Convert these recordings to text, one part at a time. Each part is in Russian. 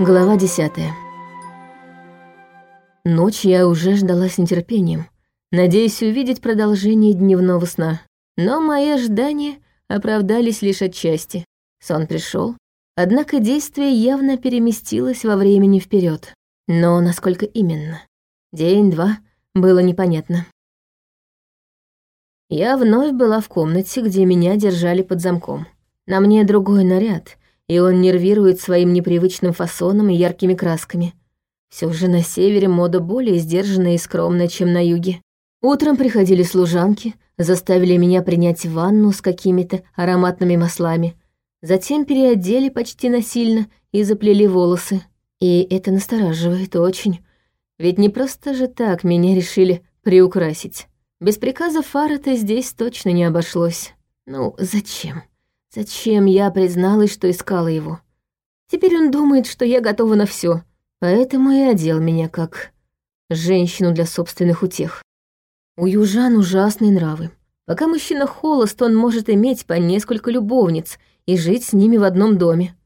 Глава десятая. Ночь я уже ждала с нетерпением, надеясь увидеть продолжение дневного сна. Но мои ожидания оправдались лишь отчасти. Сон пришел, однако действие явно переместилось во времени вперед. Но насколько именно? День-два было непонятно. Я вновь была в комнате, где меня держали под замком. На мне другой наряд, и он нервирует своим непривычным фасоном и яркими красками. Все же на севере мода более сдержанная и скромная, чем на юге. Утром приходили служанки, заставили меня принять ванну с какими-то ароматными маслами. Затем переодели почти насильно и заплели волосы. И это настораживает очень. Ведь не просто же так меня решили приукрасить. Без приказа Фарата здесь точно не обошлось. Ну, зачем? Зачем я призналась, что искала его? Теперь он думает, что я готова на все, поэтому и одел меня как женщину для собственных утех. У южан ужасные нравы. Пока мужчина холост, он может иметь по несколько любовниц и жить с ними в одном доме.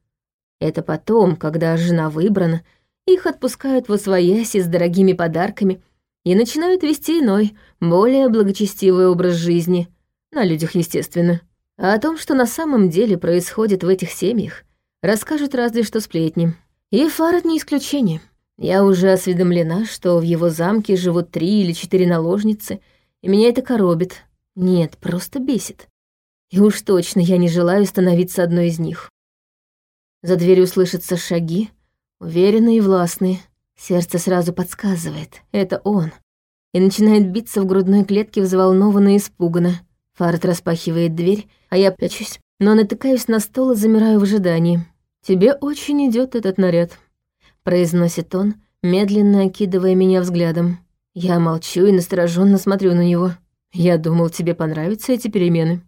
Это потом, когда жена выбрана, их отпускают во свояси с дорогими подарками и начинают вести иной, более благочестивый образ жизни. На людях, естественно. А о том, что на самом деле происходит в этих семьях, расскажут разве что сплетни. И Фарад не исключение. Я уже осведомлена, что в его замке живут три или четыре наложницы, и меня это коробит. Нет, просто бесит. И уж точно я не желаю становиться одной из них. За дверью слышатся шаги, уверенные и властные. Сердце сразу подсказывает, это он. И начинает биться в грудной клетке взволнованно и испуганно. Фарт распахивает дверь, а я прячусь, но натыкаюсь на стол и замираю в ожидании. «Тебе очень идет этот наряд», — произносит он, медленно окидывая меня взглядом. Я молчу и настороженно смотрю на него. «Я думал, тебе понравятся эти перемены».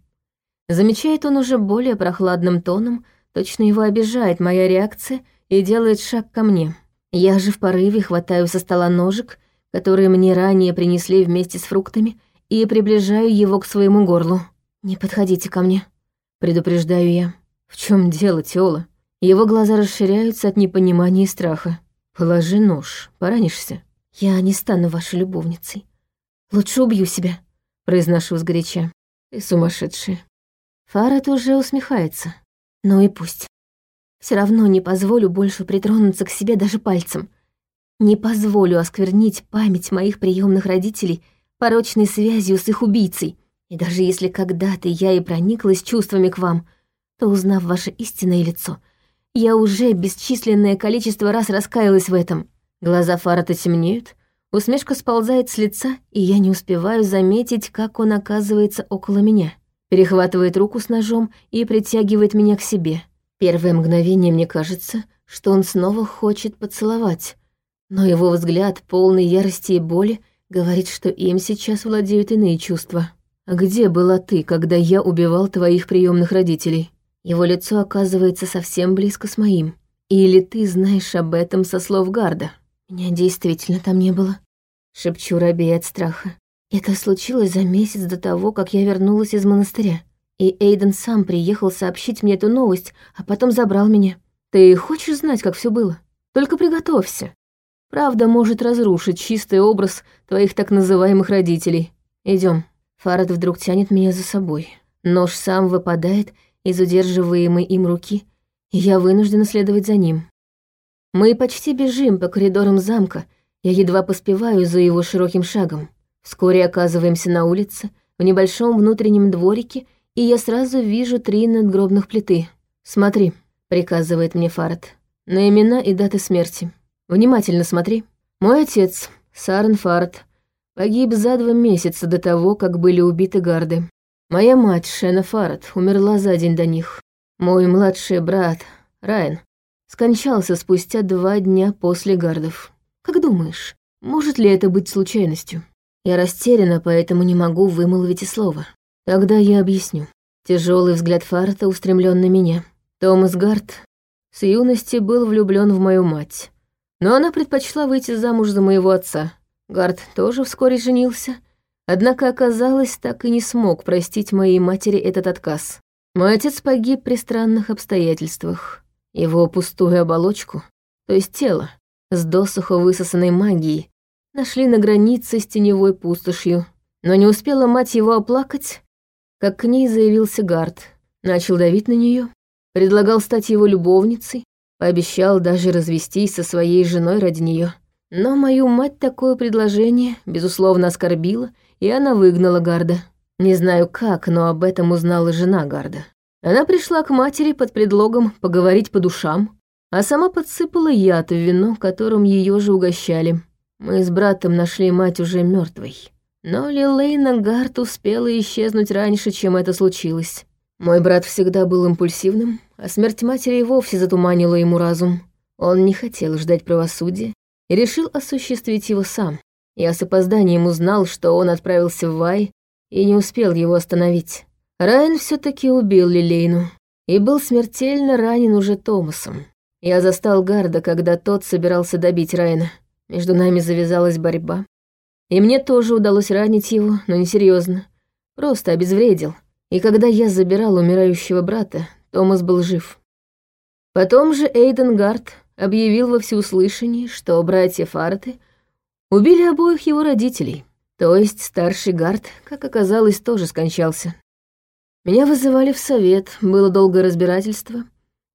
Замечает он уже более прохладным тоном, точно его обижает моя реакция и делает шаг ко мне. Я же в порыве хватаю со стола ножик, который мне ранее принесли вместе с фруктами, и приближаю его к своему горлу. «Не подходите ко мне», — предупреждаю я. «В чем дело, Тёла?» Его глаза расширяются от непонимания и страха. «Положи нож, поранишься». «Я не стану вашей любовницей. Лучше убью себя», — произношу сгоряча. «Ты сумасшедшая». Фарад уже усмехается. «Ну и пусть. Все равно не позволю больше притронуться к себе даже пальцем. Не позволю осквернить память моих приемных родителей — порочной связью с их убийцей. И даже если когда-то я и прониклась чувствами к вам, то, узнав ваше истинное лицо, я уже бесчисленное количество раз раскаялась в этом. Глаза Фарата темнеют, усмешка сползает с лица, и я не успеваю заметить, как он оказывается около меня. Перехватывает руку с ножом и притягивает меня к себе. Первое мгновение мне кажется, что он снова хочет поцеловать, но его взгляд, полный ярости и боли, Говорит, что им сейчас владеют иные чувства. Где была ты, когда я убивал твоих приемных родителей? Его лицо оказывается совсем близко с моим. Или ты знаешь об этом со слов Гарда? Меня действительно там не было. Шепчу робея от страха. Это случилось за месяц до того, как я вернулась из монастыря. И Эйден сам приехал сообщить мне эту новость, а потом забрал меня. Ты хочешь знать, как все было? Только приготовься. Правда может разрушить чистый образ твоих так называемых родителей. Идем. Фарад вдруг тянет меня за собой. Нож сам выпадает из удерживаемой им руки, и я вынуждена следовать за ним. Мы почти бежим по коридорам замка, я едва поспеваю за его широким шагом. Вскоре оказываемся на улице, в небольшом внутреннем дворике, и я сразу вижу три надгробных плиты. «Смотри», — приказывает мне Фарад, — «на имена и даты смерти». Внимательно смотри. Мой отец, Сарен Фарт, погиб за два месяца до того, как были убиты гарды. Моя мать, Шена Фарт, умерла за день до них. Мой младший брат, Райан, скончался спустя два дня после гардов. Как думаешь, может ли это быть случайностью? Я растеряна, поэтому не могу вымолвить и слова. Тогда я объясню. Тяжелый взгляд Фарта устремлен на меня. Томас Гард с юности был влюблен в мою мать. Но она предпочла выйти замуж за моего отца. Гард тоже вскоре женился, однако, оказалось, так и не смог простить моей матери этот отказ. Мой отец погиб при странных обстоятельствах. Его пустую оболочку то есть тело, с досухо высосанной магией, нашли на границе с теневой пустошью. Но не успела мать его оплакать, как к ней заявился Гард, начал давить на нее, предлагал стать его любовницей, пообещал даже развестись со своей женой ради нее. Но мою мать такое предложение, безусловно, оскорбило, и она выгнала Гарда. Не знаю как, но об этом узнала жена Гарда. Она пришла к матери под предлогом поговорить по душам, а сама подсыпала яд в вино, которым ее же угощали. Мы с братом нашли мать уже мертвой. Но Лилейна Гарт успела исчезнуть раньше, чем это случилось. Мой брат всегда был импульсивным, а смерть матери и вовсе затуманила ему разум. Он не хотел ждать правосудия и решил осуществить его сам. Я с опозданием узнал, что он отправился в Вай и не успел его остановить. Райан все таки убил Лилейну и был смертельно ранен уже Томасом. Я застал Гарда, когда тот собирался добить Райана. Между нами завязалась борьба. И мне тоже удалось ранить его, но не серьезно, Просто обезвредил. И когда я забирал умирающего брата, Томас был жив. Потом же Эйден Гард объявил во всеуслышании, что братья Фарты убили обоих его родителей. То есть старший Гард, как оказалось, тоже скончался. Меня вызывали в совет, было долгое разбирательство.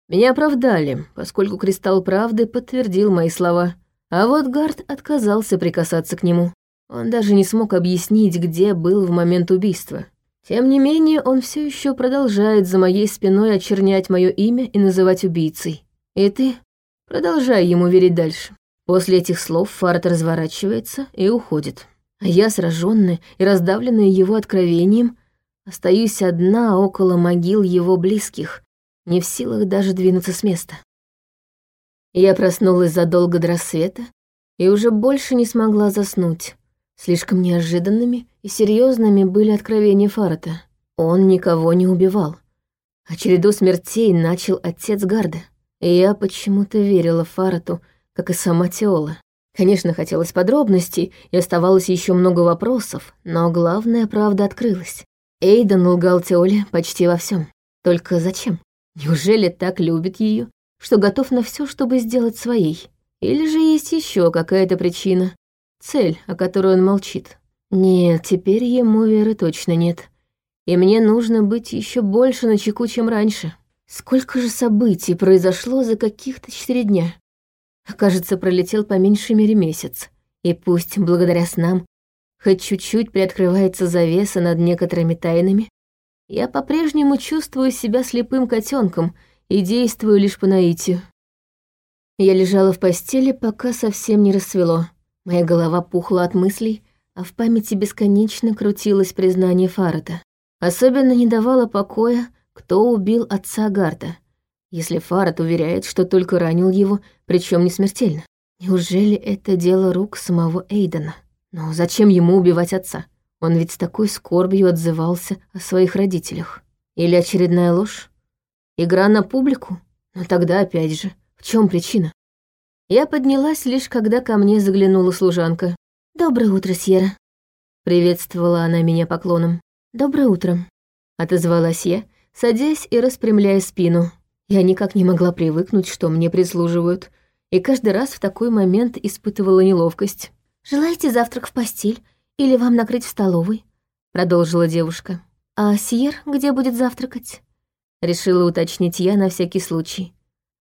Меня оправдали, поскольку Кристалл Правды подтвердил мои слова. А вот Гард отказался прикасаться к нему. Он даже не смог объяснить, где был в момент убийства. Тем не менее, он все еще продолжает за моей спиной очернять мое имя и называть убийцей. И ты продолжай ему верить дальше. После этих слов Фарт разворачивается и уходит. А я, сраженная и раздавленная его откровением, остаюсь одна около могил его близких, не в силах даже двинуться с места. Я проснулась задолго до рассвета и уже больше не смогла заснуть. Слишком неожиданными и серьезными были откровения Фарата. Он никого не убивал. А череду смертей начал отец Гарда. Я почему-то верила Фарату, как и сама Теола. Конечно, хотелось подробностей, и оставалось еще много вопросов, но главная правда открылась. Эйден лгал Теоле почти во всем. Только зачем? Неужели так любит ее, что готов на все, чтобы сделать своей? Или же есть еще какая-то причина, цель, о которой он молчит? Нет, теперь ему веры точно нет. И мне нужно быть еще больше на чеку, чем раньше. Сколько же событий произошло за каких-то четыре дня? Кажется, пролетел по меньшей мере месяц. И пусть благодаря снам хоть чуть-чуть приоткрывается завеса над некоторыми тайнами, я по-прежнему чувствую себя слепым котенком и действую лишь по наитию. Я лежала в постели, пока совсем не рассвело. Моя голова пухла от мыслей, а в памяти бесконечно крутилось признание Фарата. Особенно не давало покоя, кто убил отца Гарта если Фарад уверяет, что только ранил его, причем не смертельно? Неужели это дело рук самого Эйдена? Но зачем ему убивать отца? Он ведь с такой скорбью отзывался о своих родителях. Или очередная ложь? Игра на публику? Но тогда опять же, в чем причина? Я поднялась лишь когда ко мне заглянула служанка. «Доброе утро, Сьерра», — приветствовала она меня поклоном. «Доброе утро», — отозвалась я, садясь и распрямляя спину. Я никак не могла привыкнуть, что мне прислуживают, и каждый раз в такой момент испытывала неловкость. «Желаете завтрак в постель или вам накрыть в столовой?» — продолжила девушка. «А Сьер где будет завтракать?» Решила уточнить я на всякий случай.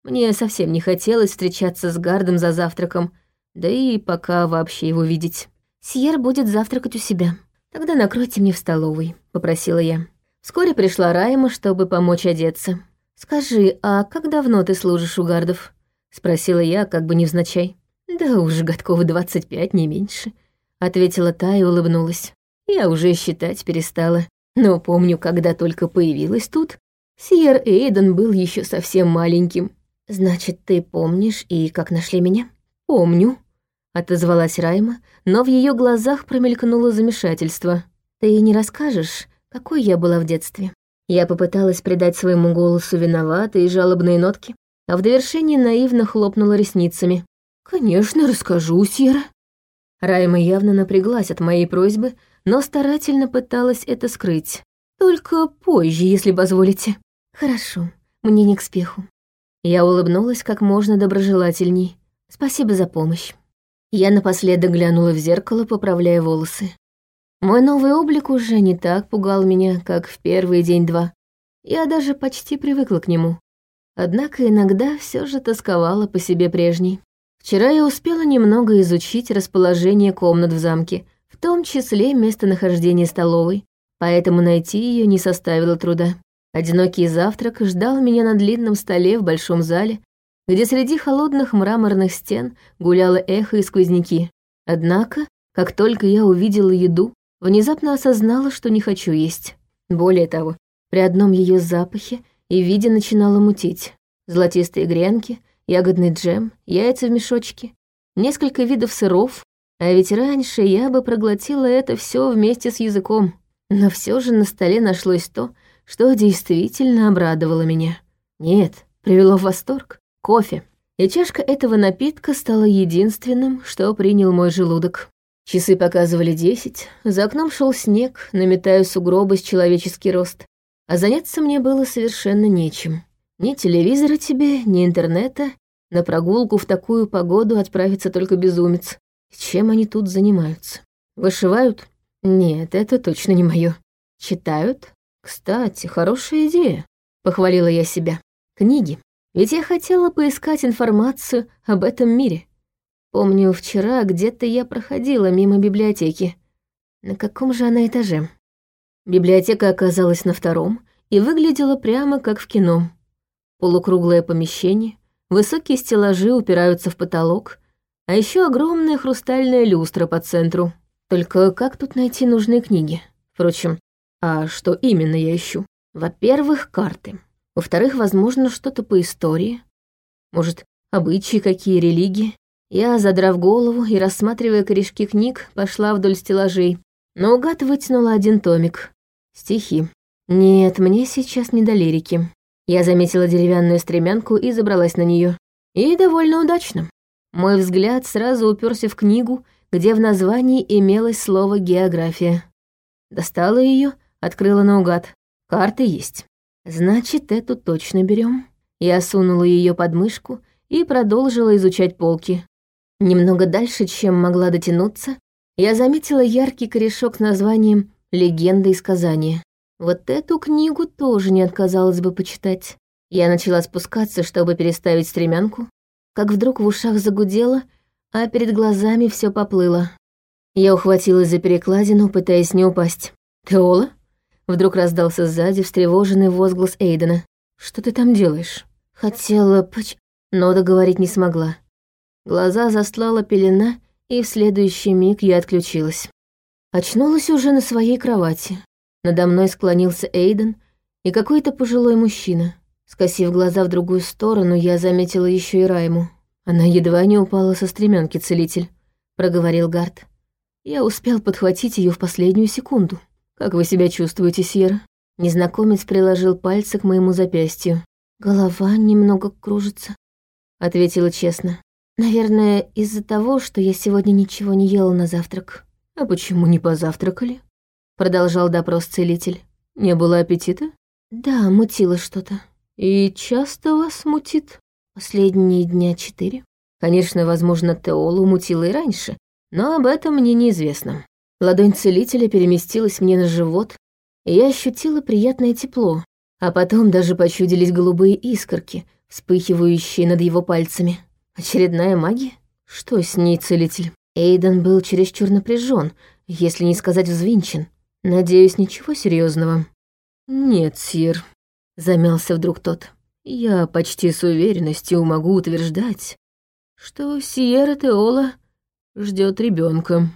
Мне совсем не хотелось встречаться с Гардом за завтраком, да и пока вообще его видеть. «Сьер будет завтракать у себя. Тогда накройте мне в столовой», — попросила я. Вскоре пришла Райма, чтобы помочь одеться. «Скажи, а как давно ты служишь у гардов?» — спросила я, как бы невзначай. «Да уже годков двадцать пять, не меньше», — ответила та и улыбнулась. «Я уже считать перестала, но помню, когда только появилась тут, Сьер Эйден был еще совсем маленьким. Значит, ты помнишь и как нашли меня?» «Помню», — отозвалась Райма, но в ее глазах промелькнуло замешательство. «Ты не расскажешь, какой я была в детстве?» Я попыталась придать своему голосу виноватые и жалобные нотки, а в довершении наивно хлопнула ресницами. «Конечно, расскажу, Сьерра». Райма явно напряглась от моей просьбы, но старательно пыталась это скрыть. «Только позже, если позволите». «Хорошо, мне не к спеху. Я улыбнулась как можно доброжелательней. Спасибо за помощь. Я напоследок глянула в зеркало, поправляя волосы. Мой новый облик уже не так пугал меня, как в первый день-два. Я даже почти привыкла к нему. Однако иногда все же тосковала по себе прежней. Вчера я успела немного изучить расположение комнат в замке, в том числе местонахождение столовой, поэтому найти ее не составило труда. Одинокий завтрак ждал меня на длинном столе в большом зале, где среди холодных мраморных стен гуляло эхо и сквозняки. Однако, как только я увидела еду, внезапно осознала, что не хочу есть. Более того, при одном ее запахе и виде начинала мутить. Золотистые гренки — ягодный джем, яйца в мешочке, несколько видов сыров, а ведь раньше я бы проглотила это все вместе с языком. Но все же на столе нашлось то, что действительно обрадовало меня. Нет, привело в восторг. Кофе. И чашка этого напитка стала единственным, что принял мой желудок. Часы показывали десять, за окном шел снег, наметая сугробы с человеческий рост, а заняться мне было совершенно нечем. Ни телевизора тебе, ни интернета, на прогулку в такую погоду отправится только безумец. Чем они тут занимаются? Вышивают? Нет, это точно не мое. Читают? Кстати, хорошая идея. Похвалила я себя. Книги. Ведь я хотела поискать информацию об этом мире. Помню, вчера где-то я проходила мимо библиотеки. На каком же она этаже? Библиотека оказалась на втором и выглядела прямо как в кино. Полукруглое помещение, Высокие стеллажи упираются в потолок, а еще огромная хрустальная люстра по центру. Только как тут найти нужные книги? Впрочем, а что именно я ищу? Во-первых, карты. Во-вторых, возможно, что-то по истории. Может, обычаи какие, религии. Я, задрав голову и рассматривая корешки книг, пошла вдоль стеллажей. Наугад вытянула один томик. Стихи. Нет, мне сейчас не до лирики. Я заметила деревянную стремянку и забралась на нее. И довольно удачно. Мой взгляд сразу уперся в книгу, где в названии имелось слово «география». Достала ее, открыла наугад. Карты есть. Значит, эту точно берем. Я сунула ее под мышку и продолжила изучать полки. Немного дальше, чем могла дотянуться, я заметила яркий корешок с названием «Легенда и сказания». Вот эту книгу тоже не отказалась бы почитать. Я начала спускаться, чтобы переставить стремянку, как вдруг в ушах загудело, а перед глазами все поплыло. Я ухватилась за перекладину, пытаясь не упасть. «Теола?» Вдруг раздался сзади встревоженный возглас Эйдена. «Что ты там делаешь?» Хотела поч... Но договорить не смогла. Глаза застлала пелена, и в следующий миг я отключилась. Очнулась уже на своей кровати. Надо мной склонился Эйден и какой-то пожилой мужчина. Скосив глаза в другую сторону, я заметила еще и Райму. Она едва не упала со стремянки, целитель, проговорил Гард. Я успел подхватить ее в последнюю секунду. Как вы себя чувствуете, Сьерра? Незнакомец приложил пальцы к моему запястью. Голова немного кружится, ответила честно. Наверное, из-за того, что я сегодня ничего не ела на завтрак. А почему не позавтракали? Продолжал допрос целитель. Не было аппетита? Да, мутило что-то. И часто вас мутит? Последние дня четыре. Конечно, возможно, Теолу мутило и раньше, но об этом мне неизвестно. Ладонь целителя переместилась мне на живот, и я ощутила приятное тепло, а потом даже почудились голубые искорки, вспыхивающие над его пальцами. Очередная магия? Что с ней, целитель? Эйден был чересчур напряжен, если не сказать взвинчен. Надеюсь, ничего серьезного. Нет, сир, замялся вдруг тот. Я почти с уверенностью могу утверждать, что Сиера Теола ждет ребенка.